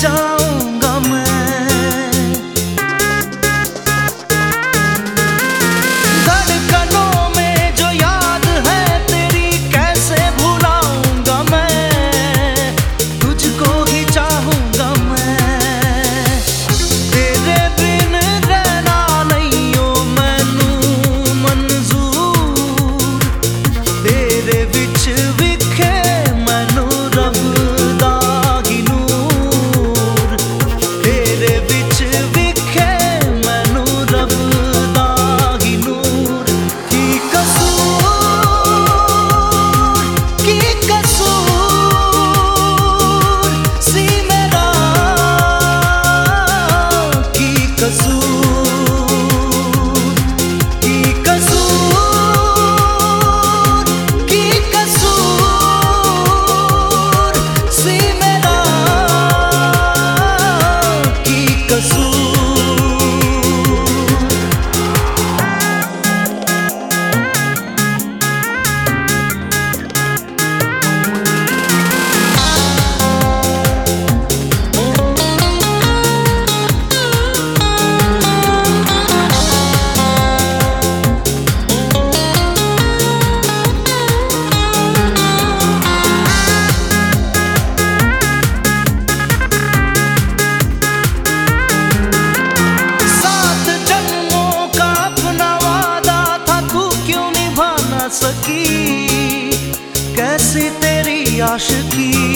저 सी तेरी आशिकी।